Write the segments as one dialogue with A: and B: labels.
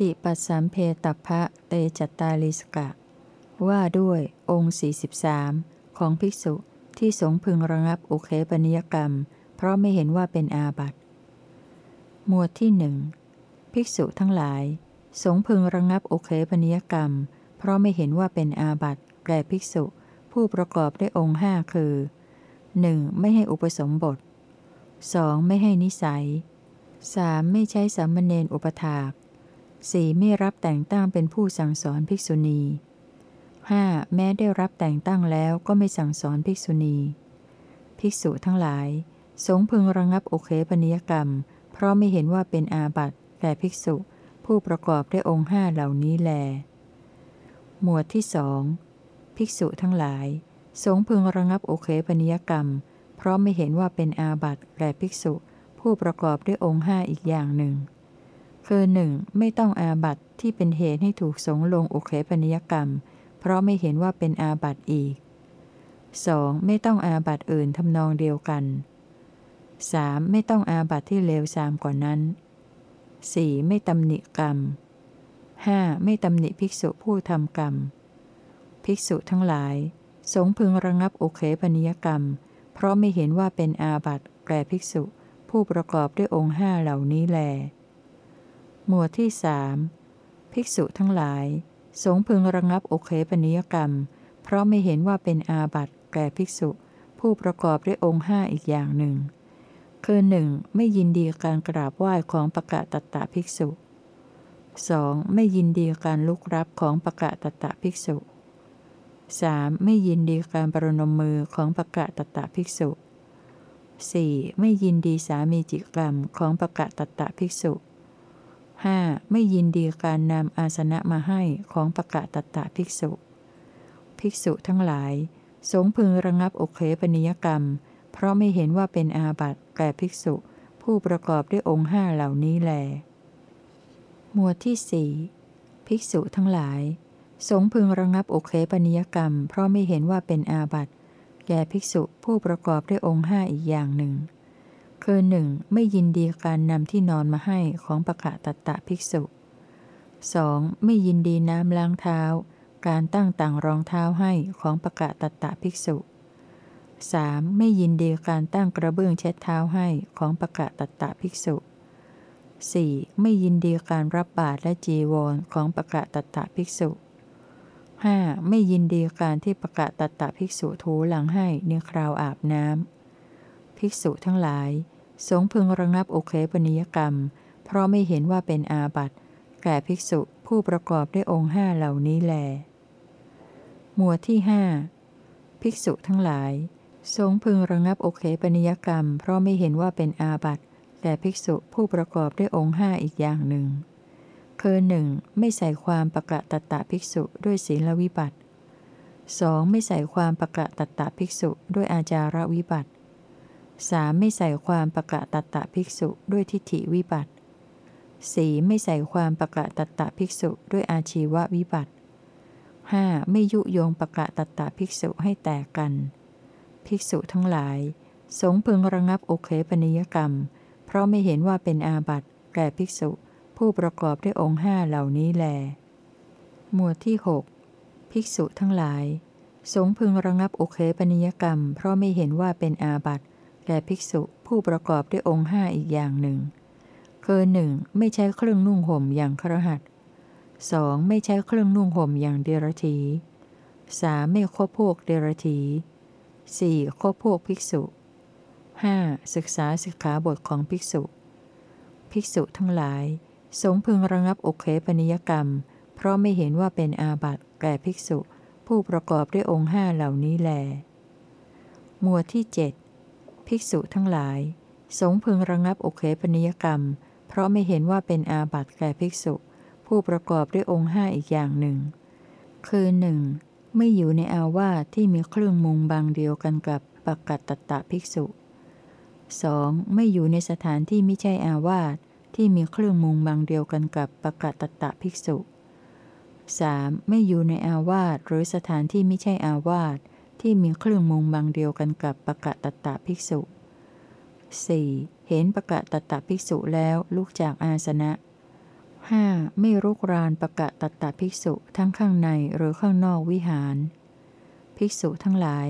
A: ฏิปัสสัมเพตพะเตจตาลิสกะ ว่าด้วยองค์ 43 ของภิกษุที่สงพึงระงับอุเคปนิยกรรม เพราะไม่เห็นว่าเป็นอาบัติ หมวดที่หนึ่งภิกษุทั้งหลาย สงพึงระงับอุเคปนิยกรรม เพราะไม่เห็นว่าเป็นอาบัติแก่ภิกษุ ผู้ประกอบด้วยองค์ห้าคือ 1. ไม่ให้อุปสมบท 2. ไม่ให้นิสัย 3. ไม่ใช้สามเณรอุปถาก 4. ไม่รับแต่งตั้งเป็นผู้สั่งสอนภิกษุณี 5. แม้ได้รับแต่งตั้งแล้วก็ไม่สั่งสอนภิกษุณี ภิกษุทั้งหลาย สงพึงระงับโอเคปนิยกรรม เพราะไม่เห็นว่าเป็นอาบัติแก่ภิกษุ ผู้ประกอบด้วยองค์ห้าเหล่านี้แล หมวดที่สองภิกษุทั้งหลาย สงพึงระงับโอเคปนิยกรรม เพราะไม่เห็นว่าเป็นอาบัติแก่ภิกษุ ผู้ประกอบด้วยองค์ห้าอีกอย่างหนึ่ง คือหนึ่งไม่ต้องอาบัติที่เป็นเหตุให้ถูกสงลงโอเคปนิยกรรม เพราะไม่เห็นว่าเป็นอาบัติอีก 2. ไม่ต้องอาบัติอื่นทำนองเดียวกัน 3. ไม่ต้องอาบัติที่เลวทรามกว่านั้น 4. ไม่ตำหนิกรรม 5. ไม่ตำหนิภิกษุผู้ทำกรรม ภิกษุทั้งหลาย สงพึงระงับโอเคปนิยกรรม เพราะไม่เห็นว่าเป็นอาบัติแก่ภิกษุ ผู้ประกอบด้วยองค์ห้าเหล่านี้แล หมวดที่สภิกษุทั้งหลาย สงพึงระงับโอเคปนิยกรรม เพราะไม่เห็นว่าเป็นอาบัติแก่ภิกษุ ผู้ประกอบด้วยองค์ห้าอีกอย่างหนึ่ง คือหนึ่งไม่ยินดีการกราบไหว้ของปะกะตตะภิกษุ 2. ไม่ยินดีการลุกรับของปะกะตตะภิกษุ 3. ไม่ยินดีการปรนมมือของปะกะตตะภิกษุ 4. ไม่ยินดีสามีจิกรรมของปะกะตตะภิกษุ 5. ไม่ยินดีการนำอาสนะมาให้ของปะกะตะตะภิกษุ ภิกษุทั้งหลาย สงพึงระงับโอเคปนิยกรรม เพราะไม่เห็นว่าเป็นอาบัติแก่ภิกษุ ผู้ประกอบด้วยองค์ห้าเหล่านี้แล หมวดที่สี่ภิกษุทั้งหลาย สงพึงระงับโอเคปนิยกรรม เพราะไม่เห็นว่าเป็นอาบัติแก่ภิกษุผู้ประกอบด้วยองค์ห้าอีกอย่างหนึ่ง คือหนึ่งไม่ยินดีการนำที่นอนมาให้ของปะกะตะตะภิกษุ 2. ไม่ยินดีน้ำล้างเท้า การตั้งต่างรองเท้าให้ของปะกะตะตะภิกษุ 3. ไม่ยินดีการตั้งกระเบื้องเช็ดเท้าให้ของปะกะตะตะภิกษุ 4. ไม่ยินดีการรับบาตรและจีวรของปะกะตะตะภิกษุ 5. ไม่ยินดีการที่ปะกะตะตะภิกษุทูหลังให้ในคราวอาบน้ำภิกษุทั้งหลาย สงพึงระงับโอเคปนิยกรรม เพราะไม่เห็นว่าเป็นอาบัติ แก่ภิกษุผู้ประกอบด้วยองค์ห้าเหล่านี้แล หมวดที่หภิกษุทั้งหลาย สงพึงระงับโอเคปนิยกรรม เพราะไม่เห็นว่าเป็นอาบัติแก่ภิกษุผู้ประกอบด้วยองค์ห้าอีกอย่างหนึ่ง คือหนึ่งไม่ใส่ความประกะตะตะภิกษุด้วยศีลวิบัติ 2. ไม่ใส่ความประกะตะตะภิกษุด้วยอาจารวิบัติ 3. ไม่ใส่ความประกะตะตะภิกษุด้วยทิฏฐิวิบัติ 4. ไม่ใส่ความประกะตะตะภิกษุด้วยอาชีววิบัติ 5. ไม่ยุยงประกะตะตะภิกษุให้แตกกัน ภิกษุทั้งหลาย สงพึงระงับโอเคปนิยกรรม เพราะไม่เห็นว่าเป็นอาบัติแก่ภิกษุ ผู้ประกอบด้วยองค์ห้าเหล่านี้แล หมวดที่ 6 ภิกษุทั้งหลาย สงพึงระงับโอเคปนิยกรรม เพราะไม่เห็นว่าเป็นอาบัติ แก่ภิกษุผู้ประกอบด้วยองค์ห้าอีกอย่างหนึ่ง คือหนึ่งไม่ใช้เครื่องนุ่งห่มอย่างครหัสสองไม่ใช้เครื่องนุ่งห่มอย่างเดรธีสามไม่คบพวกเดรธี 4. คบพวกภิกษุ 5. ศึกษาสิกขาบทของภิกษุ ภิกษุทั้งหลาย สงพึงระงับโอเคปนิยกรรม เพราะไม่เห็นว่าเป็นอาบัติแก่ภิกษุ ผู้ประกอบด้วยองค์ห้าเหล่านี้แล หมวดที่7 ภิกษุทั้งหลาย สงพึงระงับโอเคปนิยกรรม เพราะไม่เห็นว่าเป็นอาบัติแก่ภิกษุ ผู้ประกอบด้วยองค์ห้าอีกอย่างหนึ่ง คือหนึ่งไม่อยู่ในอาวาสที่มีเครื่องมุงบางเดียวกันกับปกัตตตะภิกษุ 2. ไม่อยู่ในสถานที่ไม่ใช่อาวาสที่มีเครื่องมุงบางเดียวกันกับปกัตตตะภิกษุ 3. ไม่อยู่ในอาวาสหรือสถานที่ไม่ใช่อาวาส ที่มีเครื่องมุงบางเดียวกันกับปะกัตตตะภิกษุ 4. เห็นปะกัตตตะภิกษุแล้วลุกจากอาสนะ 5. ไม่รุกรานประกะตัตตภิกษุทั้งข้างในหรือข้างนอกวิหาร ภิกษุทั้งหลาย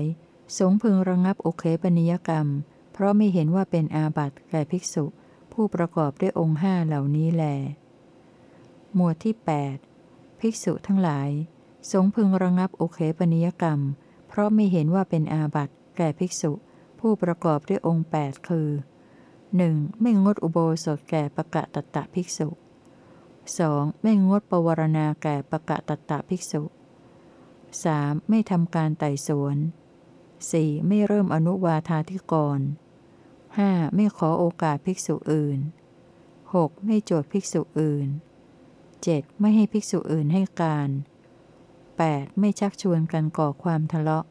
A: สงพึงระงับโอเคปนิยกรรม เพราะไม่เห็นว่าเป็นอาบัติแก่ภิกษุ ผู้ประกอบด้วยองค์ห้าเหล่านี้แล หมวดที่ 8 ภิกษุทั้งหลาย สงพึงระงับโอเคปนิยกรรม เพราะไม่เห็นว่าเป็นอาบัติแก่ภิกษุ ผู้ประกอบด้วยองค์ 8 คือ 1. ไม่งดอุโบสถแก่ประกะตัตตภิกษุ 2. ไม่งดปวารณาแก่ปะกะตะตะภิกษุ 3. ไม่ทำการไต่สวน 4. ไม่เริ่มอนุวาธาธิกร 5. ไม่ขอโอกาสภิกษุอื่น 6. ไม่โจทย์ภิกษุอื่น 7. ไม่ให้ภิกษุอื่นให้การ 8. ไม่ชักชวนกันก่อความทะเลาะ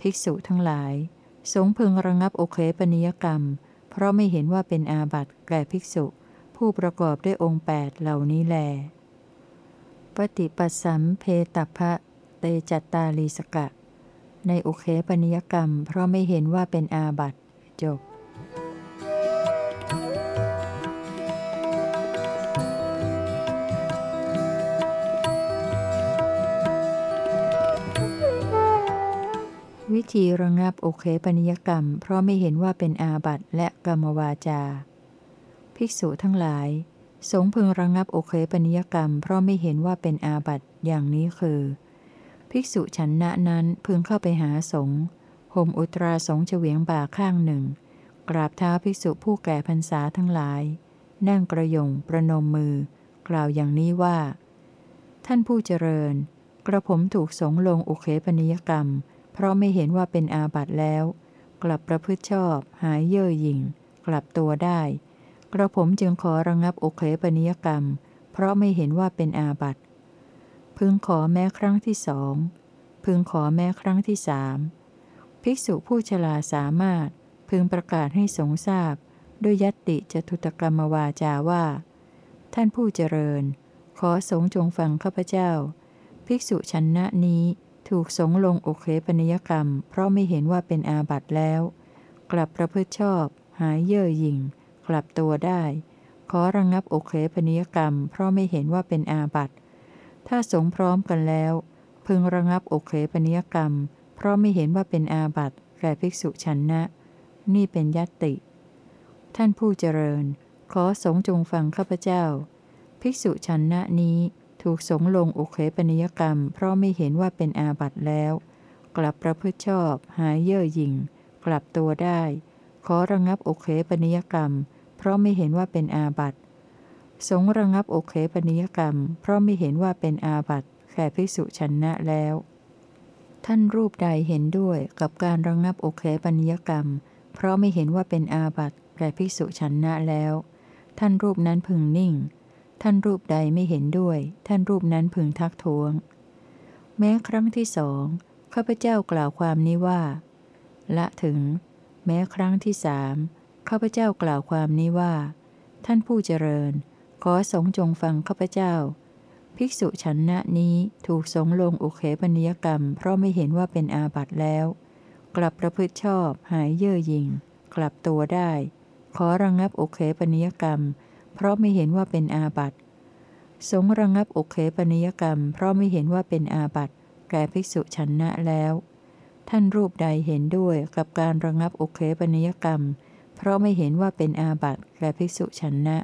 A: ภิกษุทั้งหลาย สงพึงระงับโอเคปนิยกรรม เพราะไม่เห็นว่าเป็นอาบัติแก่ภิกษุ ผู้ประกอบด้วยองค์แปดเหล่านี้แล ปฏิปัสสัมเพตพะเตจัตตาลีสกะ ในโอเคปนิยกรรม เพราะไม่เห็นว่าเป็นอาบัติจบ ธีระงับโอเคปนิยกรรม เพราะไม่เห็นว่าเป็นอาบัตและกรรมวาจา ภิกษุทั้งหลาย สงพึงระงงับโอเคปนิยกรรม เพราะไม่เห็นว่าเป็นอาบัตอย่างนี้คือ ภิกษุฉันนะนั้นพึงเข้าไปหาสงฆ์ห่มอุตราสงเฉวียงบ่าข้างหนึ่ง กราบเท้าภิกษุผู้แก่พรรษาทั้งหลาย นั่งกระยงประนมมือ กล่าวอย่างนี้ว่า ท่านผู้เจริญ กระผมถูกสงลงโอเคปนิยกรรม เพราะไม่เห็นว่าเป็นอาบัติแล้ว กลับประพฤติชอบ หายเย่อหยิ่ง กลับตัวได้ กระผมจึงขอระงงับโอเคปนิยกรรม เพราะไม่เห็นว่าเป็นอาบัติ พึงขอแม้ครั้งที่สอง พึงขอแม้ครั้งที่สามภิกษุผู้ฉลาสามารถ พึงประกาศให้สงทราบ ด้วยยติจตุตกรรมวาจาว่า ท่านผู้เจริญ ขอสงจงฟังข้าพเจ้า ภิกษุชนนะนี้ ถูกสงลงโอเคปนิยกรรม เพราะไม่เห็นว่าเป็นอาบัติแล้ว กลับประพฤติชอบ หายเย่อหยิ่ง กลับตัวได้ ขอระงงับโอเคปนิยกรรม เพราะไม่เห็นว่าเป็นอาบัติ ถ้าสงพร้อมกันแล้ว พึงระงงับโอเคปนิยกรรม เพราะไม่เห็นว่าเป็นอาบัติแก่ภิกษุชันนะ นี่เป็นยัตติ ท่านผู้เจริญ ขอสงจงฟังข้าพเจ้า ภิกษุชันนะนี้ ถูกสงลงโอเคปนิยกรรม เพราะไม่เห็นว่าเป็นอาบัติแล้ว กลับประพฤติชอบ หายเย่อหยิ่ง กลับตัวได้ ขอระงงับโอเคปนิยกรรม เพราะไม่เห็นว่าเป็นอาบัติสงระงับโอเคปนิยกรรม เพราะไม่เห็นว่าเป็นอาบัติแก่ภิกษุชนนะแล้วท่านรูปใดเห็นด้วยกับการระงับโอเคปนิยกรรมเพราะไม่เห็นว่าเป็นอาบัติแก่ภิกษุชนนะแล้ว ท่านรูปนั้นพึงนิ่ง ท่านรูปใดไม่เห็นด้วย ท่านรูปนั้นพึงทักท้วง แม้ครั้งที่สองข้าพเจ้ากล่าวความนี้ว่า ละถึง แม้ครั้งที่สามข้าพเจ้ากล่าวความนี้ว่า ท่านผู้เจริญ ขอสงจงฟังข้าพเจ้า ภิกษุฉันนะนี้ถูกสงลงอุเคปนิยกรรม เพราะไม่เห็นว่าเป็นอาบัติแล้ว กลับประพฤติชอบ หายเย่อหยิ่ง กลับตัวได้ ขอระงงับโอเคปนิยกรรม เพราะไม่เห็นว่าเป็นอาบัติสงระงับโอเคปนิยกรรมเพราะไม่เห็นว่าเป็นอาบัติแก่ภิกษุฉันนะแล้วท่านรูปใดเห็นด้วยกับการระงับโอเคปนิยกรรม เพราะไม่เห็นว่าเป็นอาบัติแก่ภิกษุชันนะ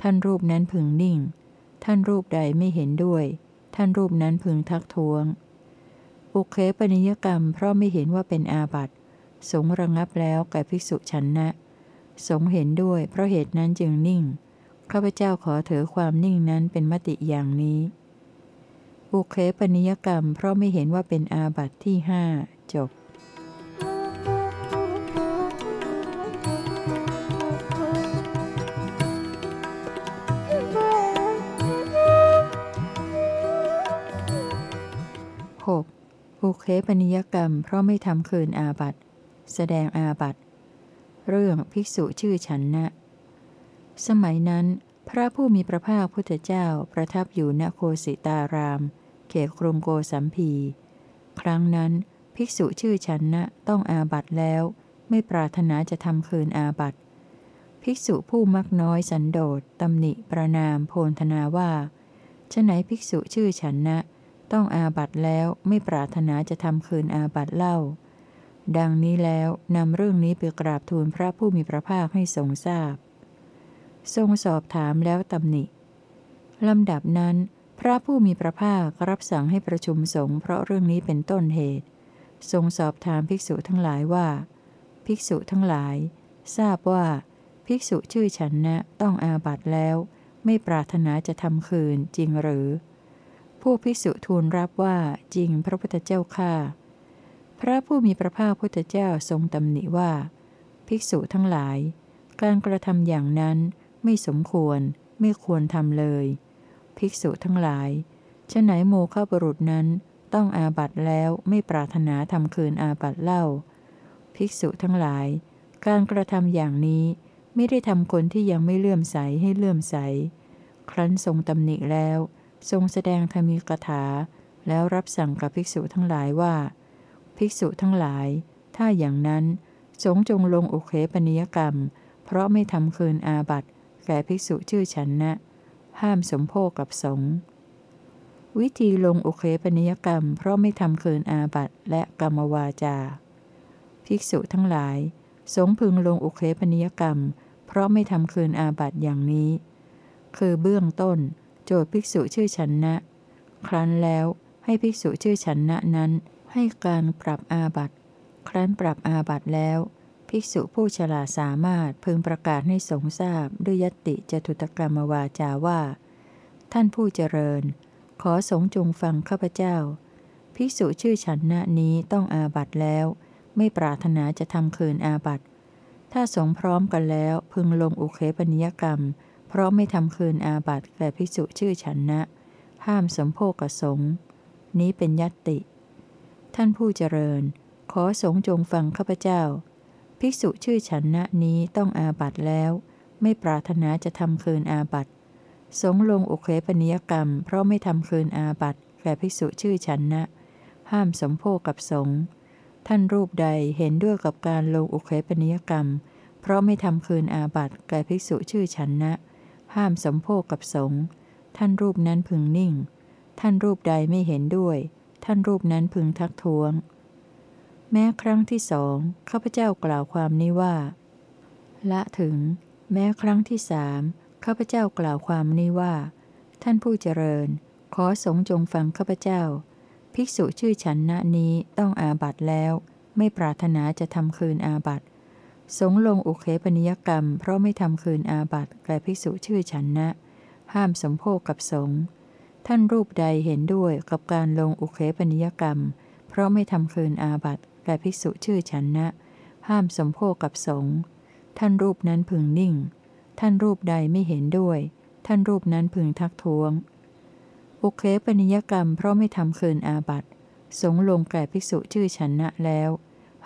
A: ท่านรูปนั้นพึงนิ่ง ท่านรูปใดไม่เห็นด้วย ท่านรูปนั้นพึงทักท้วง อุเคปนิยกรรม เพราะไม่เห็นว่าเป็นอาบัติสงระงับแล้วแก่ภิกษุชันนะ สงเห็นด้วย เพราะเหตุนั้นจึงนิ่ง ข้าพเจ้าขอถือความนิ่งนั้นเป็นมติอย่างนี้อุเคปนิยกรรมเพราะไม่เห็นว่าเป็นอาบัติที่ห้าจบ 6. อุเคปนิยกรรมเพราะไม่ทำคืนอาบัตแสดงอาบัตเรื่องภิกษุชื่อฉันนะ สมัยนั้น พระผู้มีพระภาคพุทธเจ้าประทับอยู่ณโคสิตาราม เขตกรุงโกสัมพี ครั้งนั้น ภิกษุชื่อฉันนะต้องอาบัตแล้ว ไม่ปรารถนาจะทำคืนอาบัตภิภิกษุผู้มักน้อยสันโดษตำหนิประนามโพนธนาว่าฉไหนภิกษุชื่อฉันนะ ต้องอาบัตแล้วไม่ปรารถนาจะทำคืนอาบัตเล่า ดังนี้แล้วนำเรื่องนี้ไปกราบทูลพระผู้มีพระภาคให้ทรงทราบ ทรงสอบถามแล้วตำหนิลำดับนั้น พระผู้มีพระภาครับสั่งให้ประชุมสงฆ์เพราะเรื่องนี้เป็นต้นเหตุ ทรงสอบถามภิกษุทั้งหลายว่า ภิกษุทั้งหลาย ทราบว่า ภิกษุชื่อฉันนะต้องอาบัตแล้ว ไม่ปรารถนาจะทำคืนจริงหรือผู้ภิกษุทูลรับว่าจริงพระพุทธเจ้าข้าพระผู้มีพระภาคพุทธเจ้าทรงตำหนิว่า ภิกษุทั้งหลาย การกระทำอย่างนั้น ไม่สมควร ไม่ควรทำเลย ภิกษุทั้งหลายฉไหนโมฆะบุรุษนั้นต้องอาบัตแล้วไม่ปรารถนาทำคืนอาบัตเล่า ภิกษุทั้งหลาย การกระทำอย่างนี้ไม่ได้ทำคนที่ยังไม่เลื่อมใสให้เลื่อมใส ครั้นทรงตำหนิแล้ว ทรงแสดงธรรมีกถา แล้วรับสั่งกับภิกษุทั้งหลายว่า ภิกษุทั้งหลาย ถ้าอย่างนั้น สงจงลงโอเคปนิยกรรม เพราะไม่ทำคืนอาบัต แก่ภิกษุชื่อฉันนะ ห้ามสมโภคกับสงวิธีลงโอเคปนิยกรรม เพราะไม่ทำเคืนอาบัตและกรรมวาจา ภิกษุทั้งหลาย สงพึงลงโอเคปนิยกรรม เพราะไม่ทำเคืนอาบัตอย่างนี้ คือเบื้องต้น โจทย์ภิกษุชื่อฉันนะ ครั้นแล้วให้ภิกษุชื่อฉันนะนั้น ให้การปรับอาบัตครั้นปรับอาบัตแล้ว ภิกษุผู้ฉลาดสามารถพึงประกาศให้สงทราบด้วยยติจตุตกรรมวาจาว่า ท่านผู้เจริญ ขอสงจงฟังข้าพเจ้า ภิกษุชื่อฉันนะนี้ต้องอาบัตแล้ว ไม่ปรารถนาจะทำคืนอาบัตถ้าสงพร้อมกันแล้วพึงลงอุเคปนิยกรรม เพราะไม่ทำคืนอาบัตแก่ภิกษุชื่อฉันนะ ห้ามสมโภกสงนี้เป็นยติ ท่านผู้เจริญ ขอสงจงฟังข้าพเจ้า ภิกษุชื่อฉันนะนี้ต้องอาบัตแล้ว ไม่ปรารถนาจะทำคืนอาบัตสงลงอุเคปนิยกรรม เพราะไม่ทำคืนอาบัตแก่ภิกษุชื่อฉันนะ ห้ามสมโภกับสงท่านรูปใดเห็นด้วยกับการลงอุเคปนิยกรรม เพราะไม่ทำคืนอาบัตแก่ภิกษุชื่อฉันนะ ห้ามสมโภกับสงท่านรูปนั้นพึงนิ่ง ท่านรูปใดไม่เห็นด้วย ท่านรูปนั้นพึงทักท้วง แม้ครั้งที่สองข้าพเจ้ากล่าวความนี้ว่า ละถึง แม้ครั้งที่สามข้าพเจ้ากล่าวความนี้ว่า ท่านผู้เจริญ ขอสงจงฟังข้าพเจ้า ภิกษุชื่อฉันนะนี้ต้องอาบัตแล้ว ไม่ปรารถนาจะทำคืนอาบัตสงลงอุเคปนิยกรรม เพราะไม่ทำคืนอาบัตแก่ภิกษุชื่อฉันนะ ห้ามสมโภคกับสงท่านรูปใดเห็นด้วยกับการลงอุเคปนิยกรรม เพราะไม่ทำคืนอาบัต แก่ภิกษุชื่อฉันนะ ห้ามสมโภคกับสงท่านรูปนั้นพึงนิ่ง ท่านรูปใดไม่เห็นด้วย ท่านรูปนั้นพึงทักท้วง อุเคปนิยกรรมเพราะไม่ทำเคืนอาบัตสงลงแก่ภิกษุชื่อชนะแล้ว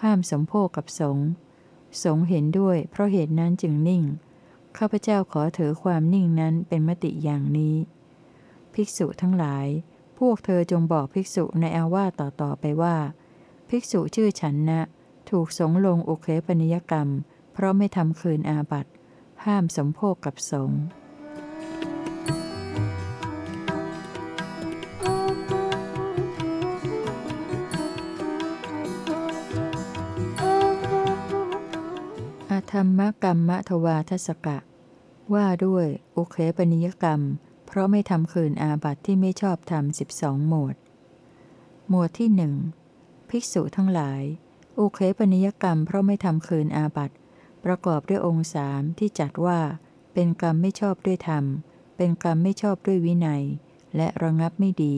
A: ห้ามสมโภกับสงสงเห็นด้วย เพราะเหตุนั้นจึงนิ่ง ข้าพเจ้าขอถือความนิ่งนั้นเป็นมติอย่างนี้ ภิกษุทั้งหลาย พวกเธอจงบอกภิกษุในอาว่าต่อๆไปว่า ภิกษุชื่อฉันนะ ถูกสงลงอุเคปนิยกรรม เพราะไม่ทำคืนอาบัตห้ามสมโภกับสงฆ์ธรรมกรรมทวาทศกะ ว่าด้วยอุเคปนิยกรรม เพราะไม่ทำคืนอาบัติที่ไม่ชอบทำสิบสองหมวด หมวดที่หนึ่ง ภิกษุทั้งหลาย อุเคปนิยกรรมเพราะไม่ทำคืนอาบัติประกอบด้วยองค์สามที่จัดว่า เป็นกรรมไม่ชอบด้วยธรรม เป็นกรรมไม่ชอบด้วยวินัย และระงับไม่ดี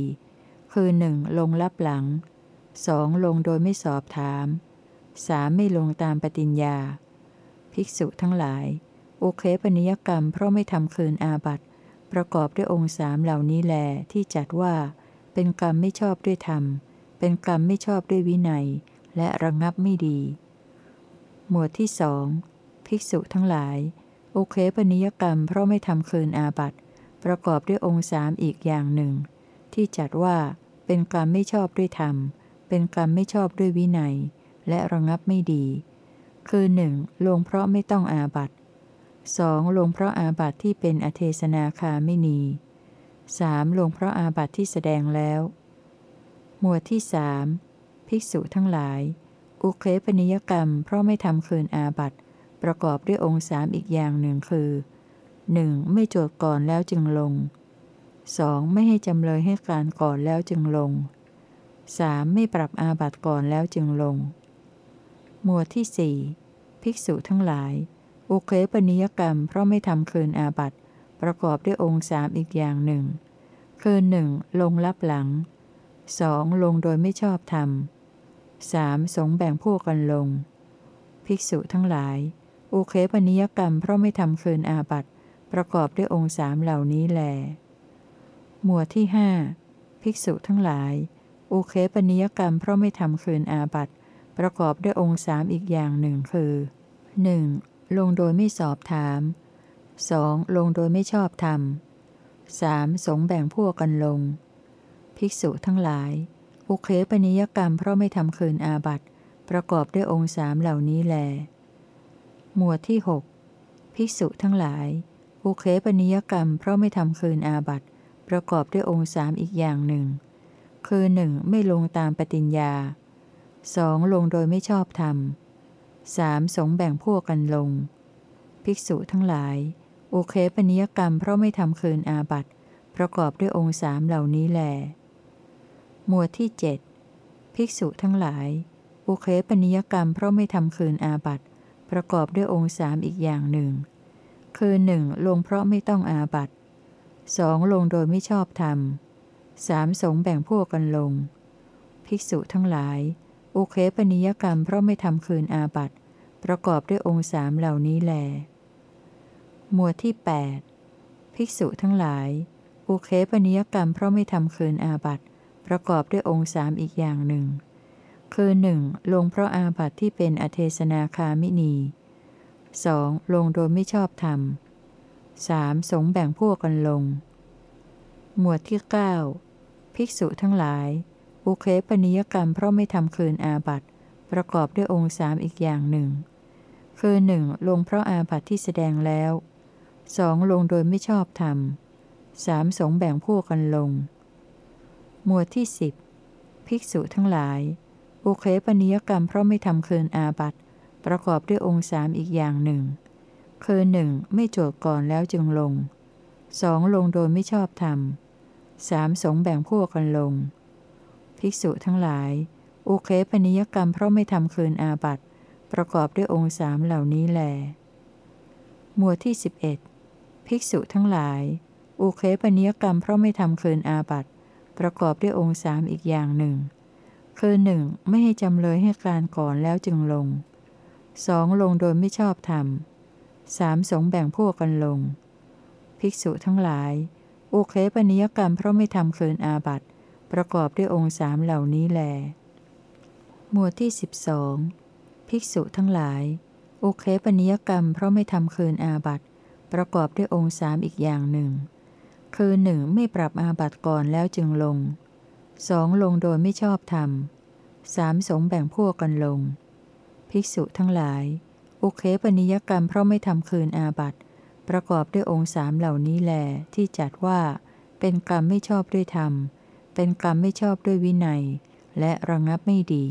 A: คือหนึ่งลงลับหลังสองลงโดยไม่สอบถามสามไม่ลงตามปฏิญญา ภิกษุทั้งหลายโอเคปนิยกรรมเพราะไม่ทำคืนอาบัตประกอบด้วยองค์สามเหล่านี้แลที่จัดว่า เป็นกรรมไม่ชอบด้วยธรรม เป็นกรรมไม่ชอบด้วยวินัย และระงับไม่ดี หมวดที่สองภิกษุทั้งหลาย โอเคปนิยกรรมเพราะไม่ทำคืนอาบัตประกอบด้วยองค์สามอีกอย่างหนึ่ง ที่จัดว่าเป็นกรรมไม่ชอบด้วยธรรม เป็นกรรมไม่ชอบด้วยวินัย และระงับไม่ดี คือหนึ่งลงเพราะไม่ต้องอาบัต 2. ลงเพราะอาบัติที่เป็นอเทศนาคาไม่นี 3. ลงเพราะอาบัติที่แสดงแล้ว หมวดที่สภิกษุทั้งหลาย อุเคปนิยกรรม เพราะไม่ทำคืนอาบัติประกอบด้วยองค์สามอีกอย่างหนึ่งคือ 1. ไม่โจทก่อนแล้วจึงลง 2. ไม่ให้จำเลยให้การก่อนแล้วจึงลง 3. ไม่ปรับอาบัติก่อนแล้วจึงลง หมวดที่สภิกษุทั้งหลาย อุเคปนิยกรรม เพราะไม่ทำคืนอาบัติประกอบด้วยองค์สามอีกอย่างหนึ่งคือหนึ่งลงลับหลัง 2. ลงโดยไม่ชอบธรรม 3. สงแบ่งพวกกันลง ภิกษุทั้งหลาย อุเคปนิยกรรมเพราะไม่ทำคืนอาบัติ ประกอบด้วยองค์สามเหล่านี้แล หมวดที่หภิกษุทั้งหลาย อุเคปนิยกรรมเพราะไม่ทำคืนอาบัติ ประกอบด้วยองค์สามอีกอย่างหนึ่งคือ 1. ลงโดยไม่สอบถาม 2. ลงโดยไม่ชอบธรรม 3. สงแบ่งพวกกันลง ภิกษุทั้งหลาย อุเคปนิยกรรมเพราะไม่ทำคืนอาบัติประกอบด้วยองค์สามเหล่านี้แล หมวดที่ 6 ภิกษุทั้งหลาย อุเคปนิยกรรมเพราะไม่ทำคืนอาบัติประกอบด้วยองค์สามอีกอย่างหนึ่ง คือ 1. ไม่ลงตามปฏิญญา 2. ลงโดยไม่ชอบธรรม 3. สงแบ่งพวกกันลง ภิกษุทั้งหลาย อุเคปนิยกรรมเพราะไม่ทำคืนอาบัติประกอบด้วยองค์สามเหล่านี้แล หมวดที่ 7 ภิกษุทั้งหลาย อุเคปนิยกรรมเพราะไม่ทำคืนอาบัตประกอบด้วยองค์สามอีกอย่างหนึ่ง คือหนึ่งลงเพราะไม่ต้องอาบัตสองลงโดยไม่ชอบธรรมสามสงแบ่งพวกกันลง ภิกษุทั้งหลาย อุเคปนิยกรรมเพราะไม่ทำคืนอาบัตประกอบด้วยองค์สามเหล่านี้แล หมวดที่ 8 ภิกษุทั้งหลาย อุเคปนิยกรรมเพราะไม่ทำคืนอาบัติ ประกอบด้วยองค์สามอีกอย่างหนึ่ง คือ 1. ลงเพราะอาบัติที่เป็นอเทศนาคามินี 2. ลงโดยไม่ชอบธรรม 3. สงแบ่งพวกกันลง หมวดที่ 9 ภิกษุทั้งหลาย อุเคปนิยกรรมเพราะไม่ทำคืนอาบัติประกอบด้วยองค์สามอีกอย่างหนึ่ง คือ 1. ลงเพราะอาบัติที่แสดงแล้วสองลงโดยไม่ชอบธรรมสามสงแบ่งพวกกันลง หมวดที่สิบภิกษุทั้งหลาย อุเคปนิยกรรมเพราะไม่ทำคืนอาบัตประกอบด้วยองค์สามอีกอย่างหนึ่ง คือหนึ่งไม่โจทย์ก่อนแล้วจึงลงสองลงโดยไม่ชอบธรรมสามสงแบ่งพวกกันลง ภิกษุทั้งหลาย อุเคปนิยกรรมเพราะไม่ทำคืนอาบัตประกอบด้วยองค์สามเหล่านี้แหลหมวดที่ 11 ภิกษุทั้งหลาย อุเคปนิยกรรมเพราะไม่ทำคืนอาบัต ประกอบด้วยองค์สามอีกอย่างหนึ่ง คือหนึ่งไม่ให้จำเลยให้การก่อนแล้วจึงลงสองลงโดยไม่ชอบธรรมสามสงแบ่งพวกกันลง ภิกษุทั้งหลาย อุเคปนิยกรรมเพราะไม่ทำเคืนอาบัติประกอบด้วยองค์สามเหล่านี้แล หมวดที่สิบสองภิกษุทั้งหลาย อุเคปนิยกรรมเพราะไม่ทำเคืนอาบัติประกอบด้วยองค์สามอีกอย่างหนึ่ง คือหนึ่งไม่ปรับอาบัติก่อนแล้วจึงลงสองลงโดยไม่ชอบธรรมสามสงแบ่งพวกกันลง ภิกษุทั้งหลาย อุเคปนิยกรรมเพราะไม่ทำคืนอาบัติ ประกอบด้วยองค์สามเหล่านี้แล ที่จัดว่า เป็นกรรมไม่ชอบด้วยธรรม เป็นกรรมไม่ชอบด้วยวินัย และระงับไม่ดี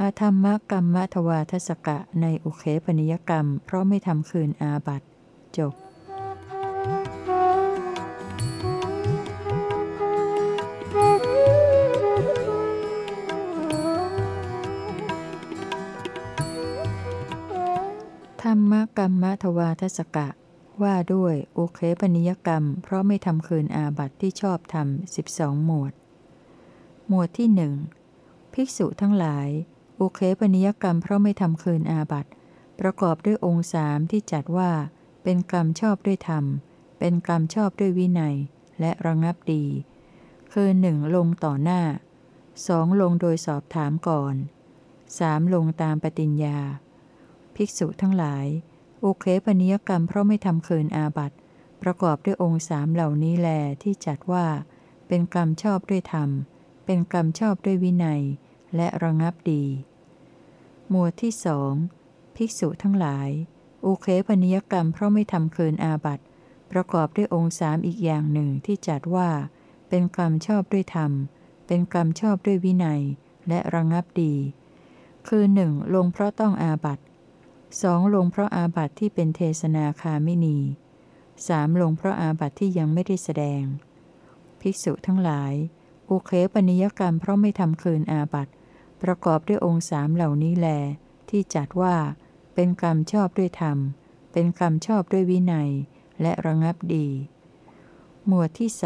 A: อาธรรมกรรมทวาทศกะในอุเคปนิยกรรม เพราะไม่ทำคืนอาบัติจบ ธรรมกรรมทวาทศกะ ว่าด้วยโอเคปนิยกรรม เพราะไม่ทำคืนอาบัติที่ชอบทำสิบสองหมวด หมวดที่หนึ่งภิกษุทั้งหลายอุเคปนิยกรรมเพราะไม่ทำคืนอาบัติ ประกอบด้วยองค์สามที่จัดว่า เป็นกรรมชอบด้วยธรรม เป็นกรรมชอบด้วยวินัย และระงับดี คือหนึ่งลงต่อหน้าสองลงโดยสอบถามก่อนสามลงตามปฏิญญา ภิกษุทั้งหลาย อุเคปนิยกรรมเพราะไม่ทำเคืนอาบัติ ประกอบด้วยองค์สามเหล่านี้แลที่จัดว่า เป็นกรรมชอบด้วยธรรม เป็นกรรมชอบด้วยวินัย และระงับดี หมวดที่สองภิกษุทั้งหลายออุเคปนิยกรรมเพราะไม่ทำเคืนอาบัตประกอบด้วยองค์สามอีกอย่างหนึ่งที่จัดว่า เป็นกรรมชอบด้วยธรรม เป็นกรรมชอบด้วยวินัย และระงับดี คือหนึ่งลงเพราะต้องอาบัต สองลงเพราะอาบัตที่เป็นเทศนาคามินีสามลงเพราะอาบัตที่ยังไม่ได้แสดง ภิกษุทั้งหลาย อุเคปนิยกรรมเพราะไม่ทำคืนอาบัตประกอบด้วยองค์สามเหล่านี้แล ที่จัดว่า เป็นกรรมชอบด้วยธรรม เป็นกรรมชอบด้วยวินัย และระงับดี หมวดที่ส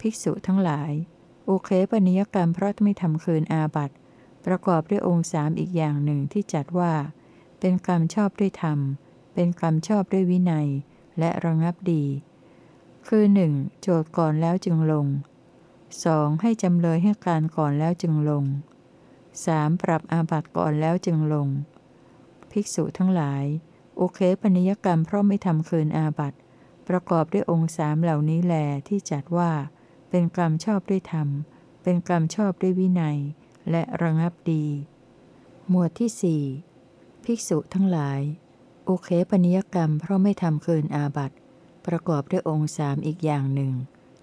A: ภิกษุทั้งหลาย อุเคปนิยกรรมเพราะไม่ทำคืนอาบัตประกอบด้วยองค์สามอีกอย่างหนึ่งที่จัดว่า เป็นกรรมชอบด้วยธรรม เป็นกรรมชอบด้วยวินัย และระงับดี คือหนึ่งโจทย์ก่อนแล้วจึงลง 2. ให้จำเลยให้การก่อนแล้วจึงลง 3. ปรับอาบัติก่อนแล้วจึงลง ภิกษุทั้งหลาย โอเคปนิยกรรมเพราะไม่ทำคืนอาบัติ ประกอบด้วยองค์สามเหล่านี้แลที่จัดว่า เป็นกรรมชอบด้วยธรรม เป็นกรรมชอบด้วยวินัย และระงับดี หมวดที่สี่ ภิกษุทั้งหลาย โอเคปนิยกรรมเพราะไม่ทำเคืนอาบัติประกอบด้วยองค์สามอีกอย่างหนึ่ง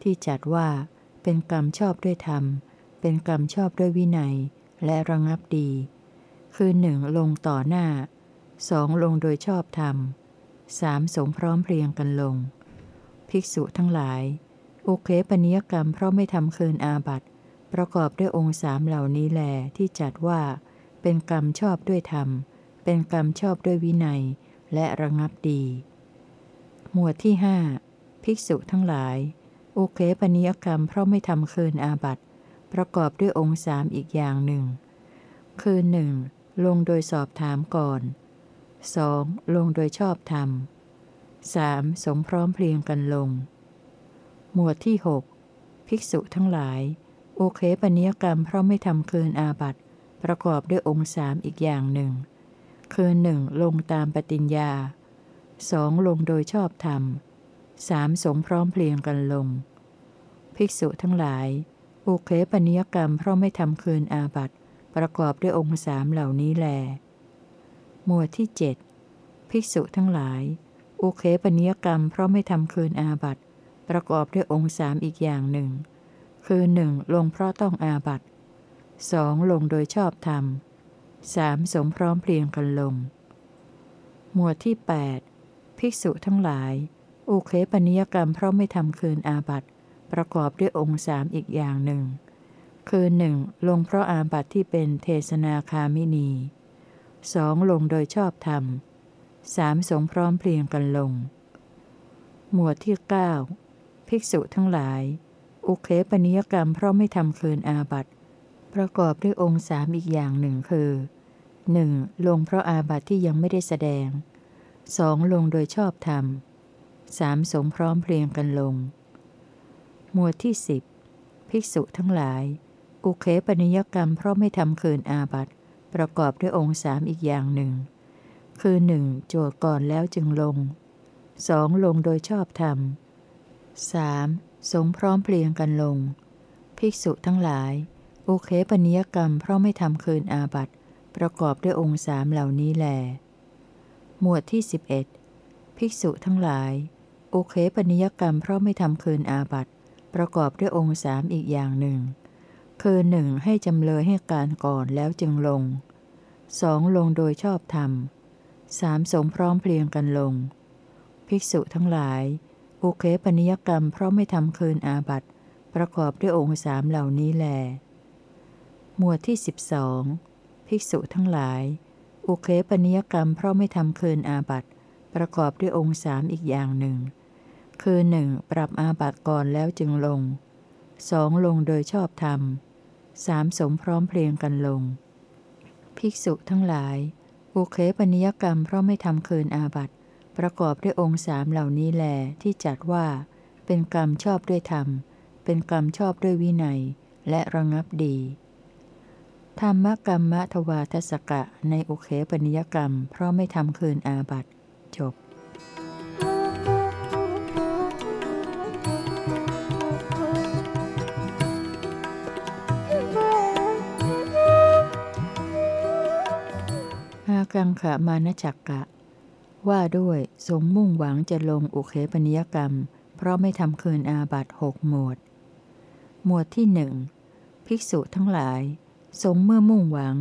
A: ที่จัดว่า เป็นกรรมชอบด้วยธรรม เป็นกรรมชอบด้วยวินัย และระงับดี คือหนึ่งลงต่อหน้าสองลงโดยชอบธรรมสามสงพร้อมเพรียงกันลง ภิกษุทั้งหลายโอเคปนิยกรรมเพราะไม่ทำเคืนอาบัตประกอบด้วยองค์สามเหล่านี้แลที่จัดว่า เป็นกรรมชอบด้วยธรรม เป็นกรรมชอบด้วยวินัย และระงับดี หมวดที่หภิกษุทั้งหลายโอเคปนิยกรรมเพราะไม่ทำคืนอาบัติ ประกอบด้วยองค์สามอีกอย่างหนึ่ง คือหนึ่งลงโดยสอบถามก่อน 2. ลงโดยชอบธรรม 3. สงพร้อมเพลียงกันลง หมวดที่ 6 ภิกษุทั้งหลาย โอเคปนิยกรรมเพราะไม่ทำคืนอาบัตประกอบด้วยองค์สามอีกอย่างหนึ่ง คือหนึ่งลงตามปฏิญญา 2. ลงโดยชอบธรรม 3. สงพร้อมเพลียงกันลง ภิกษุทั้งหลายอุเคปนิยกรรมเพราะไม่ทำคืนอาบัตประกอบด้วยองค์สามเหล่านี้แล หมวดที่เจ็ดภิกษุทั้งหลาย อุเคปนิยกรรมเพราะไม่ทำคืนอาบัตประกอบด้วยองค์สามอีกอย่างหนึ่ง คือหนึ่งลงเพราะต้องอาบัตสองลงโดยชอบธรรม สามสมพร้อมเพลียงกันลง หมวดที่ 8 ภิกษุทั้งหลาย อุเคปนิยกรรมเพราะไม่ทำคืนอาบัติ ประกอบด้วยองค์สามอีกอย่างหนึ่ง คือหนึ่งลงเพราะอาบัติที่เป็นเทศนาคามินีสองลงโดยชอบธรรมสามสงพร้อมเพลียงกันลง หมวดที่ 9 ภิกษุทั้งหลาย อุเคปนิยกรรมเพราะไม่ทำคืนอาบัติ ประกอบด้วยองค์สามอีกอย่างหนึ่งคือ 1. ลงเพราะอาบัติที่ยังไม่ได้แสดง 2. ลงโดยชอบธรรมสามสงพร้อมเพลียงกันลง หมวดที่สิบภิกษุทั้งหลาย อุเคปนิยกรรมเพราะไม่ทำคืนอาบัตประกอบด้วยองค์สามอีกอย่างหนึ่ง คือหนึ่งโจทย์ก่อนแล้วจึงลงสองลงโดยชอบธรรมสามสงพร้อมเพลียงกันลง ภิกษุทั้งหลาย อุเคปนิยกรรมเพราะไม่ทำคืนอาบัตประกอบด้วยองค์สามเหล่านี้แล หมวดที่ 11 ภิกษุทั้งหลาย อุเคปนิยกรรมเพราะไม่ทำคืนอาบัติ ประกอบด้วยองค์สามอีกอย่างหนึ่ง คือหนึ่งให้จำเลยให้การก่อนแล้วจึงลงสองลงโดยชอบธรรมสามสงพร้อมเพลียงกันลง ภิกษุทั้งหลาย อุเคปนิยกรรมเพราะไม่ทำคืนอาบัตประกอบด้วยองค์สามเหล่านี้แล หมวดที่สิบสองภิกษุทั้งหลาย อุเคปนิยกรรมเพราะไม่ทำคืนอาบัตประกอบด้วยองค์สามอีกอย่างหนึ่ง คือหนึ่งปรับอาบัติก่อนแล้วจึงลงสองลงโดยชอบธรรมสามสมพร้อมเพลียงกันลง ภิกษุทั้งหลาย อุเคปนิยกรรมเพราะไม่ทำคืนอาบัติประกอบด้วยองค์สามเหล่านี้แลที่จัดว่า เป็นกรรมชอบด้วยธรรม เป็นกรรมชอบด้วยวินัย และระงับดี ธรรมกรรมทวาทศกะในอุเคปนิยกรรม เพราะไม่ทำคืนอาบัตจบอากังขามานจักกะ ว่าด้วยสงมุ่งหวังจะลงอุเคปนิยกรรม เพราะไม่ทำคืนอาบัตหกหมวด หมวดที่หนึ่งภิกษุทั้งหลาย สงเมื่อมุ่งหวัง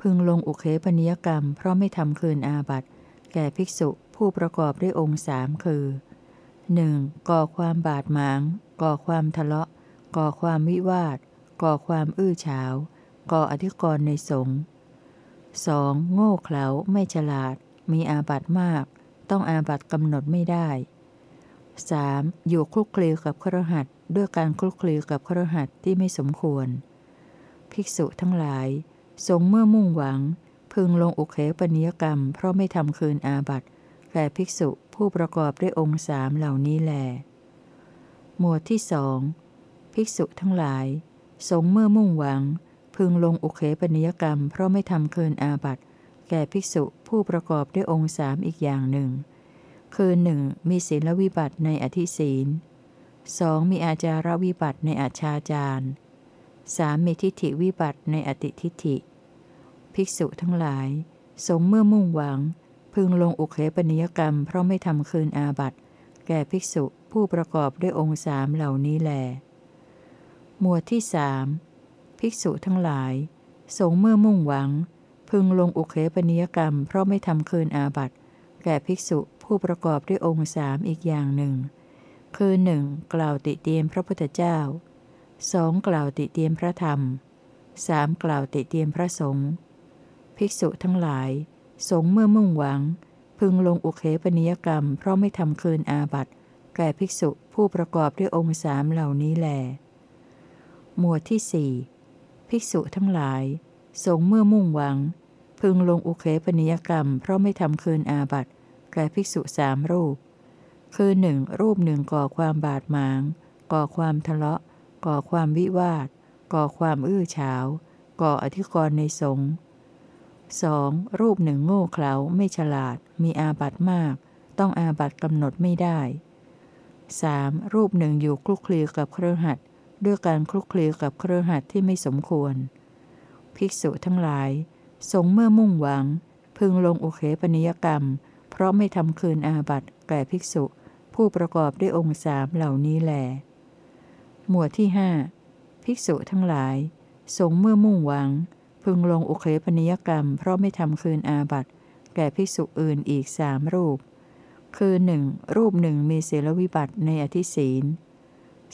A: พึงลงอุเคปนิยกรรม เพราะไม่ทำคืนอาบัตแก่ภิกษุผู้ประกอบด้วยองค์สามคือ 1. ก่อความบาดหมาง ก่อความทะเลาะ ก่อความวิวาท ก่อความอื้อฉาว ก่ออธิกรณ์ในสงฆ์ 2. โง่เขลาไม่ฉลาด มีอาบัตมาก ต้องอาบัตกำหนดไม่ได้ 3. อยู่คลุกคลีกับครหัสด้วยการคลุกคลีกับครหัสที่ไม่สมควร ภิกษุทั้งหลาย สงเมื่อมุ่งหวัง พึงลงอุเคปนิยกรรม เพราะไม่ทำคืนอาบัตแก่ภิกษุผู้ประกอบด้วยองค์สามเหล่านี้แล หมวดที่สองภิกษุทั้งหลาย สงเมื่อมุ่งหวัง พึงลงอุเคปนิยกรรม เพราะไม่ทำคืนอาบัตแก่ภิกษุผู้ประกอบด้วยองค์สามอีกอย่างหนึ่ง คือหนึ่งมีศีลวิบัติในอธิศีลสองมีอาจารวิบัติในอาชาจาร สามมีทิฏฐิวิบัติในอติทิฏฐิ ภิกษุทั้งหลาย สงเมื่อมุ่งหวัง พึงลงอุเคปนิยกรรม เพราะไม่ทำคืนอาบัตแก่ภิกษุผู้ประกอบด้วยองค์สามเหล่านี้แล หมวดที่สภิกษุทั้งหลาย สงเมื่อมุ่งหวัง พึงลงอุเคปนิยกรรม เพราะไม่ทำคืนอาบัตแก่ภิกษุผู้ประกอบด้วยองค์สามอีกอย่างหนึ่ง คือหนึ่งกล่าวติเตียนพระพุทธเจ้า สองกล่าวติเตียนพระธรรมสามกล่าวติเตียนพระสงฆ์ภิกษุทั้งหลาย สงเมื่อมุ่งหวัง พึงลงอุเคปนิยกรรม เพราะไม่ทำคืนอาบัตแก่ภิกษุผู้ประกอบด้วยองค์สามเหล่านี้แล หมวดที่สี่ภิกษุทั้งหลาย สงเมื่อมุ่งหวัง พึงลงอุเคปนิยกรรม เพราะไม่ทำคืนอาบัตแก่ภิกษุสามรูป คือหนึ่งรูปหนึ่งก่อความบาดหมาง ก่อความทะเลาะ ก่อความวิวาท ก่อความอื้อฉาว ก่ออธิกรณ์ในสงฆ์ 2. รูปหนึ่งโง่เขลาไม่ฉลาด มีอาบัตมาก ต้องอาบัตกำหนดไม่ได้ 3. รูปหนึ่งอยู่คลุกคลีกับเครือหัดด้วยการคลุกคลีกับเครือหัดที่ไม่สมควร ภิกษุทั้งหลาย สงเมื่อมุ่งหวัง พึงลงโอเคปนิยกรรม เพราะไม่ทำคืนอาบัตแก่ภิกษุ ผู้ประกอบด้วยองค์สามเหล่านี้แหล หมวดที่หภิกษุทั้งหลาย สงเมื่อมุ่งหวัง พึงลงอุเคปนิยกรรม เพราะไม่ทำคืนอาบัตแก่ภิกษุอื่นอีกสามรูป คือหนึ่งรูปหนึ่งมีเสลวิบัติในอธิศีล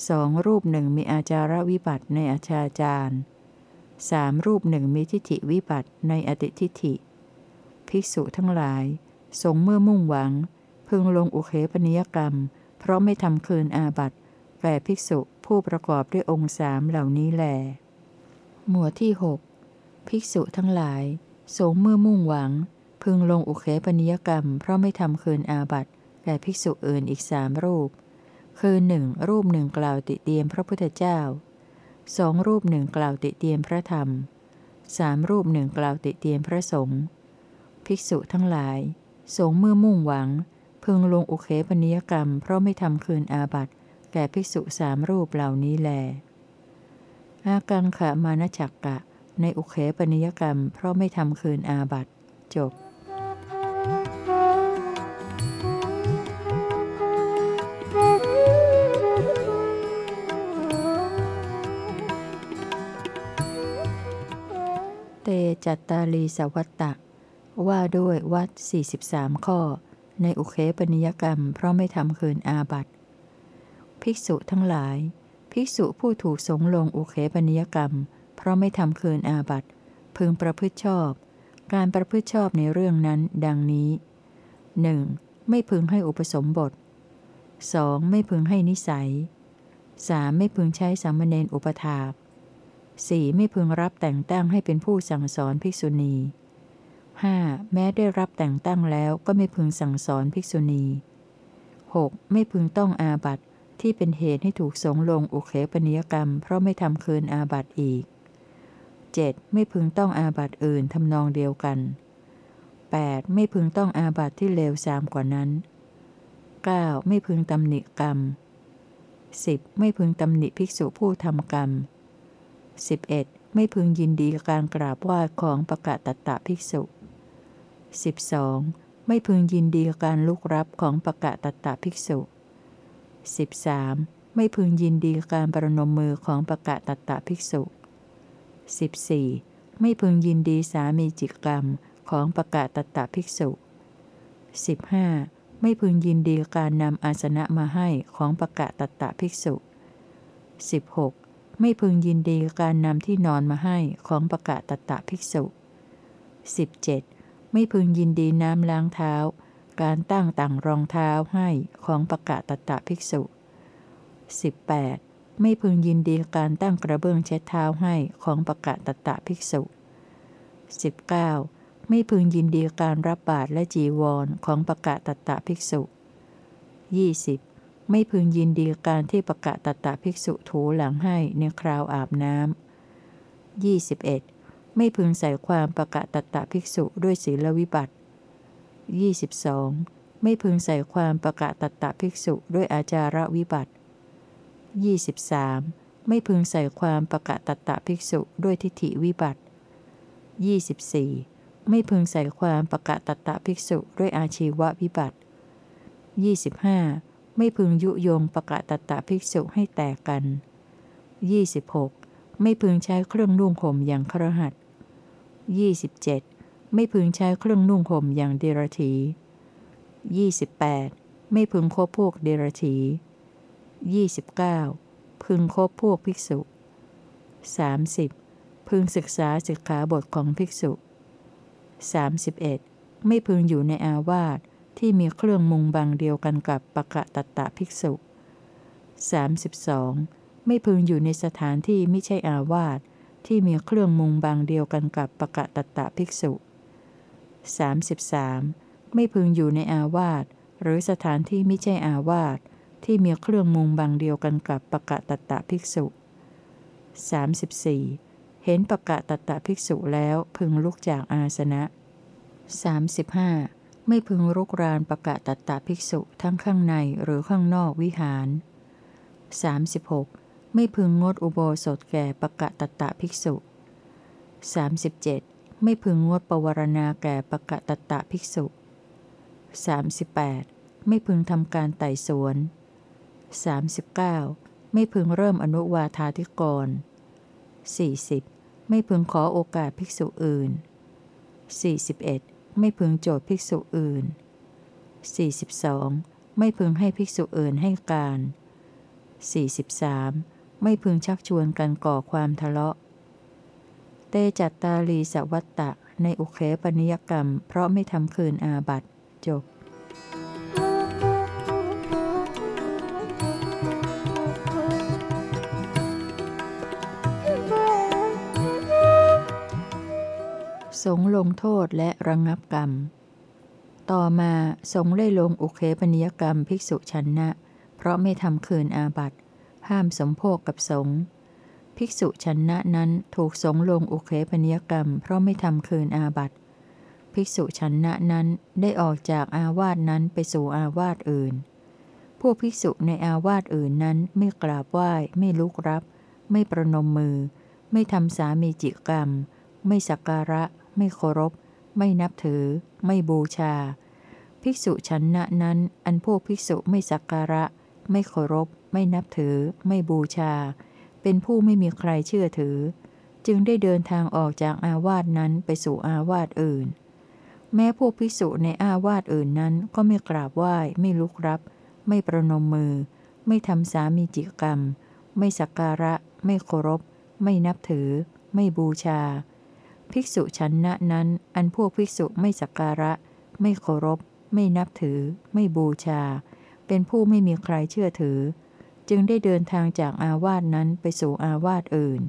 A: สองรูปหนึ่งมีอาจารวิบัติในอาชาจารสามรูปหนึ่งมีทิฏฐิวิบัติในอติทิฏฐิ ภิกษุทั้งหลาย สงเมื่อมุ่งหวัง พึงลงอุเคปนิยกรรม เพราะไม่ทำคืนอาบัต แก่ภิกษุผู้ประกอบด้วยองค์สามเหล่านี้แล หมวดที่หกภิกษุทั้งหลาย สงเมื่อมุ่งหวัง พึงลงอุเคปนิยกรรม เพราะไม่ทำคืนอาบัตแก่ภิกษุอื่นอีกสามรูป คือหนึ่งรูปหนึ่งกล่าวติเตียนพระพุทธเจ้าสองรูปหนึ่งกล่าวติเตียนพระธรรมสามรูปหนึ่งกล่าวติเตียนพระสงฆ์ภิกษุทั้งหลาย สงเมื่อมุ่งหวัง พึงลงอุเคปนิยกรรม เพราะไม่ทำคืนอาบัต แก่ภิกษุสามรูปเหล่านี้แล อากังขามานจักกะ ในอุเคปนิยกรรม เพราะไม่ทำคืนอาบัตจบเตจัตตาลีสวัตตะ ว่าด้วยวัด 43 ข้อ ในอุเคปนิยกรรม เพราะไม่ทำคืนอาบัต ภิกษุทั้งหลาย ภิกษุผู้ถูกสงลงอุเคปนิยกรรม เพราะไม่ทำคืนอาบัตพึงประพฤติชอบ การประพฤติชอบในเรื่องนั้น ดังนี้ 1. ไม่พึงให้อุปสมบท 2. ไม่พึงให้นิสัย 3. ไม่พึงใช้สามเณรอุปถาก 4. ไม่พึงรับแต่งตั้งให้เป็นผู้สั่งสอนภิกษุณี 5. แม้ได้รับแต่งตั้งแล้วก็ไม่พึงสั่งสอนภิกษุณี 6. ไม่พึงต้องอาบัต ที่เป็นเหตุให้ถูกสงลงอุเคปนิยกรรม เพราะไม่ทำคืนอาบัตอีก 7. ไม่พึงต้องอาบัตอื่นทำนองเดียวกัน 8. ไม่พึงต้องอาบัตที่เลวทรามกว่านั้น 9. ไม่พึงตำหนิกรรม 10. ไม่พึงตำหนิภิกษุผู้ทำกรรม 11. ไม่พึงยินดีการกราบไหว้ของประกาศตตะภิกษุ 12. ไม่พึงยินดีการลุกรับของประกะตะตะภิกษุ 13. ไม่พึงยินดีการประนมมือของปะกะตะตะภิกษุ 14. ไม่พึงยินดีสามีจิกกรรมของปะกะตะตะภิกษุ 15. ไม่พึงยินดีการนำอาสนะมาให้ของปะกะตะตะภิกษุ 16. ไม่พึงยินดีการนำที่นอนมาให้ของปะกะตะตะภิกษุ 17. ไม่พึงยินดีน้ำล้างเท้า การตั้งต่างรองเท้าให้ของปะกะตะตะภิกษุ 18. ไม่พึงยินดีการตั้งกระเบื้องเช็ดเท้าให้ของปะกะตะตะภิกษุ 19. ไม่พึงยินดีการรับบาตรและจีวรของปะกะตะตะภิกษุ 20. ไม่พึงยินดีการที่ปะกะตะตะภิกษุถูหลังให้ในคราวอาบน้ำ 21. ไม่พึงใส่ความปะกะตะตะภิกษุด้วยศีลวิบัติ 22. ไม่พึงใส่ความประกะตะตะภิกษุด้วยอาจาระวิบัติ 23. ไม่พึงใส่ความประกะตะตะภิกษุด้วยทิฏฐิวิบัติ 24. ไม่พึงใส่ความประกะตะตะภิกษุด้วยอาชีววิบัติ 25. ไม่พึงยุยงประกะตะตะภิกษุให้แตกกัน 26. ไม่พึงใช้เครื่องนุ่งห่มอย่างครหัด 27. ไม่พึงใช้เครื่องนุ่งห่มอย่างเดรธี 28. ไม่พึงคบพวกเดรธี 29. พึงคบพวกภิกษุ 30. พึงศึกษาศึกขาบทของภิกษุ 31. ไม่พึงอยู่ในอาวาสที่มีเครื่องมุงบางเดียวกันกับปะกะตะตะภิกษุ 32. ไม่พึงอยู่ในสถานที่ไม่ใช่อาวาสที่มีเครื่องมุงบางเดียวกันกับปะกะตะตะภิกษุ 33. ไม่พึงอยู่ในอาวาสหรือสถานที่ไม่ใช่อาวาสที่มีเครื่องมุงบางเดียวกันกับปะกะตะตะภิกษุ 34. เห็นปะกะตะตะภิกษุแล้วพึงลุกจากอาสนะ 35. ไม่พึงรุกรานปะกะตะตะภิกษุทั้งข้างในหรือข้างนอกวิหาร 36. ไม่พึงงดอุโบสถแก่ปะกะตะตะภิกษุ 37. ไม่พึงงดปวารณาแก่ปะกะตะตะภิกษุ 38. ไม่พึงทำการไต่สวน 39. ไม่พึงเริ่มอนุวาธาธิกร 40. ไม่พึงขอโอกาสภิกษุอื่น 41. ไม่พึงโจทย์ภิกษุอื่น 42. ไม่พึงให้ภิกษุอื่นให้การ 43. ไม่พึงชักชวนกันก่อความทะเลาะ เตจัตตาลีสวัตตะ ในอุเคปนิยกรรม เพราะไม่ทำคืนอาบัตจบสงลงโทษและระงงับกรรม ต่อมาสงได้ลงอุเคปนิยกรรมภิกษุชันนะ เพราะไม่ทำคืนอาบัตห้ามสมโภคกับสง ภิกษุชันนะนั้นถูกสงลงอุเคปนิยกรรม เพราะไม่ทำคืนอาบัตภิกษุชันนะนั้นได้ออกจากอาวาสนั้นไปสู่อาวาสอื่น พวกภิกษุในอาวาสอื่นนั้นไม่กราบไหว้ ไม่ลุกรับ ไม่ประนมมือ ไม่ทำสามีจิกรรม ไม่สักการะ ไม่เคารพ ไม่นับถือ ไม่บูชา ภิกษุชันนะนั้น อันพวกภิกษุไม่สักการะ ไม่เคารพ ไม่นับถือ ไม่บูชา เป็นผู้ไม่มีใครเชื่อถือ จึงได้เดินทางออกจากอาวาสนั้นไปสู่อาวาสอื่น แม้พวกภิกษุในอาวาสอื่นนั้นก็ไม่กราบไหว้ไม่ลุกรับ ไม่ประนมมือ ไม่ทำสามีจิกรรม ไม่สักการะ ไม่เคารพ ไม่นับถือ ไม่บูชา ภิกษุชันนะนั้น อันพวกภิกษุไม่สักการะ ไม่เคารพ ไม่นับถือ ไม่บูชา เป็นผู้ไม่มีใครเชื่อถือ จึงได้เดินทางจากอาวาสนั้นไปสู่อาวาสอื่น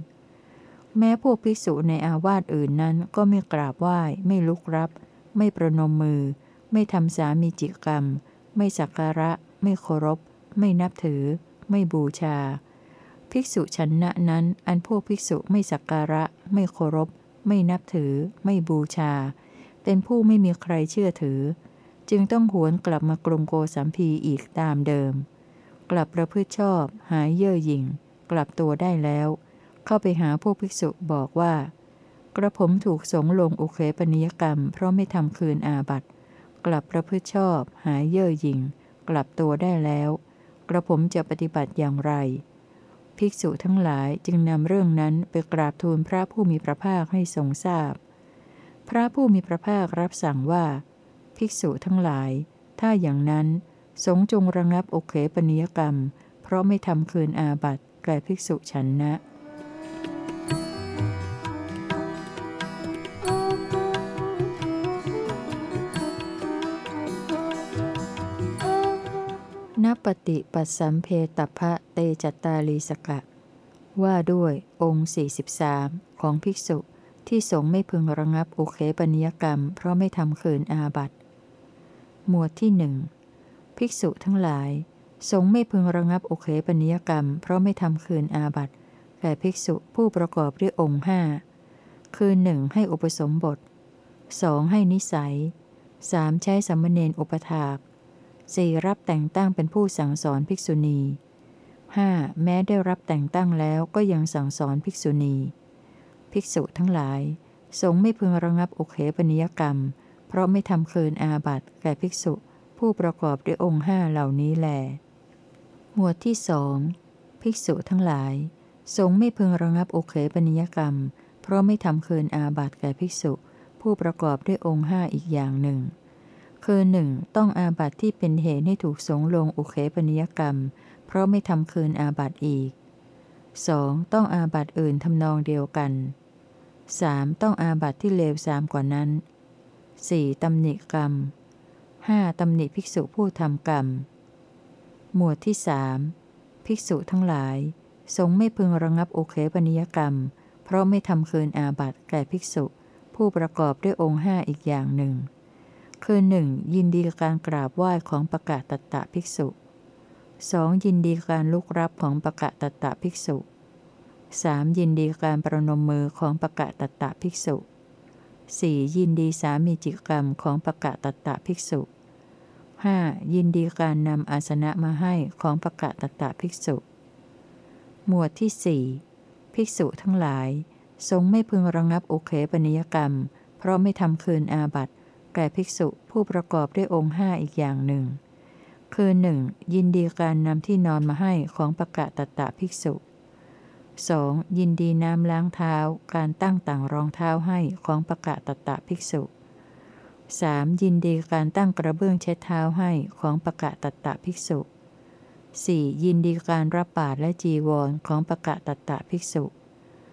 A: แม้พวกภิกษุในอาวาสอื่นนั้นก็ไม่กราบไหว้ ไม่ลุกรับ ไม่ประนมมือ ไม่ทำสามีจิกรรม ไม่สักการะ ไม่เคารพ ไม่นับถือ ไม่บูชา ภิกษุชนนะนั้น อันพวกภิกษุไม่สักการะ ไม่เคารพ ไม่นับถือ ไม่บูชา เป็นผู้ไม่มีใครเชื่อถือ จึงต้องหวนกลับมากรุงโกสัมพีอีกตามเดิม กลับประพฤติชอบ หายเย่อหยิ่ง กลับตัวได้แล้ว เข้าไปหาพวกภิกษุบอกว่า กระผมถูกสงลงอุเคปนิยกรรม เพราะไม่ทำคืนอาบัตกลับประพฤติชอบ หายเย่อหยิ่ง กลับตัวได้แล้ว กระผมจะปฏิบัติอย่างไร ภิกษุทั้งหลายจึงนำเรื่องนั้นไปกราบทูลพระผู้มีพระภาคให้ทรงทราบพพระผู้มีพระภาครับสั่งว่า ภิกษุทั้งหลาย ถ้าอย่างนั้น สงจงระงับโอเคปนิยกรรม เพราะไม่ทำคืนอาบัติแก่ภิกษุฉันนะนปฏิปัสสัมเพตพะเตจตาลีสกะ ว่าด้วยองค์ 43 ของภิกษุที่สงไม่พึงระงับโอเคปนิยกรรม เพราะไม่ทำคืนอาบัตหมวดที่หนึ่ง ภิกษุทั้งหลาย สงไม่พึงระงับโอเคปนิยกรรม เพราะไม่ทำคืนอาบัตแก่ภิกษุผู้ประกอบด้วยองค์ห้าคือหนึ่งให้อุปสมบท 2. ให้นิสัย 3. ใช้สัมมเนนอุปถาก 4. รับแต่งตั้งเป็นผู้สั่งสอนภิกษุณี 5. แม้ได้รับแต่งตั้งแล้วก็ยังสั่งสอนภิกษุณี ภิกษุทั้งหลาย สงไม่พึงระงับโอเคปนิยกรรม เพราะไม่ทำเคืนอาบัตแก่ภิกษุ ผู้ประกอบด้วยองค์ห้าเหล่านี้แล หมวดที่สองภิกษุทั้งหลาย สงไม่พึงระงับโอเคปนิยกรรม เพราะไม่ทำคืนอาบัตแก่ภิกษุ ผู้ประกอบด้วยองค์ห้าอีกอย่างหนึ่ง คือหนึ่งต้องอาบัติที่เป็นเหตุให้ถูกสงลงโอเคปนิยกรรม เพราะไม่ทำคืนอาบัติอีก 2. ต้องอาบัติอื่นทำนองเดียวกัน 3. ต้องอาบัติที่เลวสามกว่านั้น 4. ตำหนิกรรม 5. ตำหนิภิกษุผู้ทำกรรม หมวดที่สภิกษุทั้งหลาย สงไม่พึงระงับโอเคปนิยกรรม เพราะไม่ทำคืนอาบัติแก่ภิกษุ ผู้ประกอบด้วยองค์ห้าอีกอย่างหนึ่ง คือหนึ่งยินดีการกราบไหว้ของประกาศตตะภิกษุ 2. ยินดีการลุกรับของประกาศตตะภิกษุ 3. ยินดีการประนมมือของประกาศตตะภิกษุ 4. ยินดีสามีจิกรรมของประกาศตตะภิกษุ 5. ยินดีการนำอาสนะมาให้ของประกาศตตะภิกษุ หมวดที่สภิกษุทั้งหลาย ทรงไม่พึงระงงับโอเคปนิยกรรม เพราะไม่ทำคืนอาบัติแก่ภิกษุผู้ประกอบด้วยองค์ห้าอีกอย่างหนึ่ง คือหนึ่งยินดีการนำที่นอนมาให้ของประกาศตตะภิกษุ 2. ยินดีน้ำล้างเท้า การตั้งต่างรองเท้าให้ของประกาศตตะภิกษุ 3. ยินดีการตั้งกระเบื้องเช็ดเท้าให้ของประกาศตตะภิกษุ 4. ยินดีการรับบาตรและจีวรของประกาศตตะภิกษุ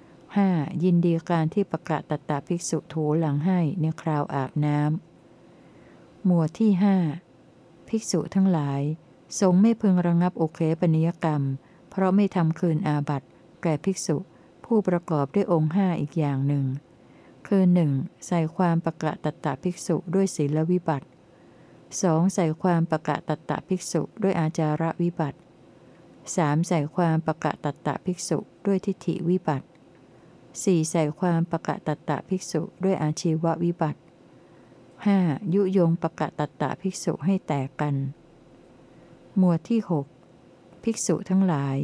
A: 5. ยินดีการที่ประกาศตตะภิกษุถูหลังให้ในคราวอาบน้ำ หมวดที่หภิกษุทั้งหลายสงไม่พึงระงับโอเคปนิยกรรม เพราะไม่ทำคืนอาบัต แก่ภิกษุ ผู้ประกอบด้วยองค์ห้าอีกอย่างหนึ่ง คือหนึ่งใส่ความประกาศตตะภิกษุด้วยศีลวิบัติ 2. ใส่ความประกาศตตะภิกษุด้วยอาจาระวิบัติ 3. ใส่ความประกาศตตะภิกษุด้วยทิฏฐิวิบัติ 4. ใส่ความประกาศตตะภิกษุด้วยอาชีววิบัติ 5. ยุยงประกาศตตะภิกษุให้แตกกัน หมวดที่ 6 ภิกษุทั้งหลาย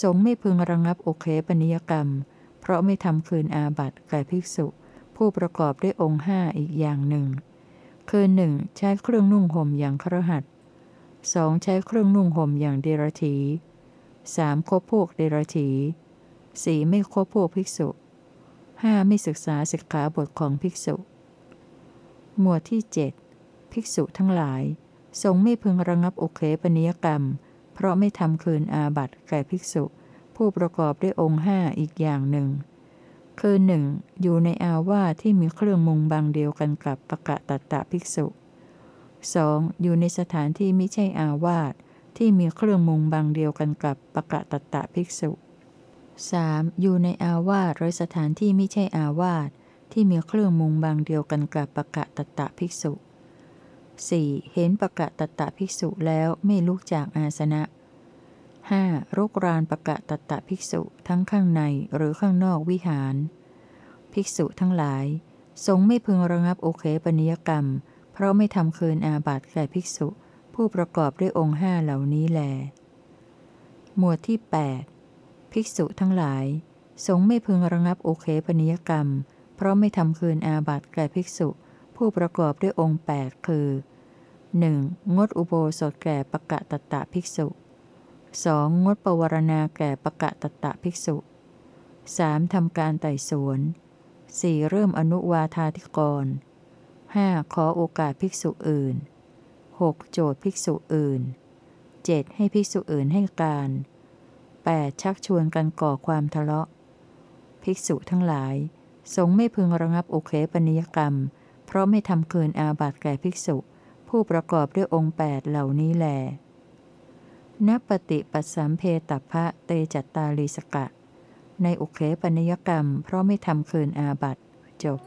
A: สงไม่พึงระงงับโอเคปนิยกรรม เพราะไม่ทำคืนอาบัติแก่ภิกษุ ผู้ประกอบด้วยองค์ห้าอีกอย่างหนึ่ง คือหนึ่งใช้เครื่องนุ่งห่มอย่างครหัสสองใช้เครื่องนุ่งห่มอย่างเดรธีสามคบพวกเดรธีสี่ไม่คบพวกภิกษุห้าไม่ศึกษาศิกขาบทของภิกษุ หมวดที่7ภิกษุทั้งหลายทรงไม่พึงระงับโอเคปนิยกรรม เพราะไม่ทำคืนอาบัตแก่ภิกษุ ผู้ประกอบด้วยองค์ห้าอีกอย่างหนึ่ง คือหนึ่งอยู่ในอาวาที่มีเครื่องมุงบางเดียวกันกับปะกะตะตะภิกษุ 2. อยู่ในสถานที่ไม่ใช่อาวาสที่มีเครื่องมุงบางเดียวกันกับปะกะตะตะภิกษุ 3. อยู่ในอาวาสหรือสถานที่ไม่ใช่อาวาสที่มีเครื่องมุงบางเดียวกันกับปะกะตะตะภิกษุ 4. เห็นปะกะตะตะภิกษุแล้วไม่ลุกจากอาสนะ 5. รุกรานปะกะตะตะภิกษุทั้งข้างในหรือข้างนอกวิหาร ภิกษุทั้งหลายทรงไม่พึงระงับโอเคปนิยกรรม เพราะไม่ทำคืนอาบัติแก่ภิกษุ ผู้ประกอบด้วยองค์ห้าเหล่านี้แล หมวดที่ 8 ภิกษุทั้งหลายทรงไม่พึงระงับโอเคปนิยกรรม เพราะไม่ทำคืนอาบัติแก่ภิกษุ ผู้ประกอบด้วยองค์ 8 คือหนึ่งงดอุโบสถแก่ปะกะตะตะภิกษุ 2. งดปวารณาแก่ปะกะตะตะภิกษุ 3. ทำการไต่สวน 4. เริ่มอนุวาธาธิกร 5. ขอโอกาสภิกษุอื่น 6. โจทย์ภิกษุอื่น 7. ให้ภิกษุอื่นให้การ 8. ชักชวนกันก่อความทะเลาะ ภิกษุทั้งหลาย สงไม่พึงระงับโอเคปนิยกรรม ราะไม่ทำเกินอาบัติแก่ภิกษุ ผู้ประกอบด้วยองค์8เหล่านี้แลนปฏิปัสสัมเพตพะเตจัตตาลีสกะ ในอุเคปนิยกรรม เพราะไม่ทำเกินอาบัติจบ